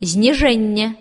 Знижение.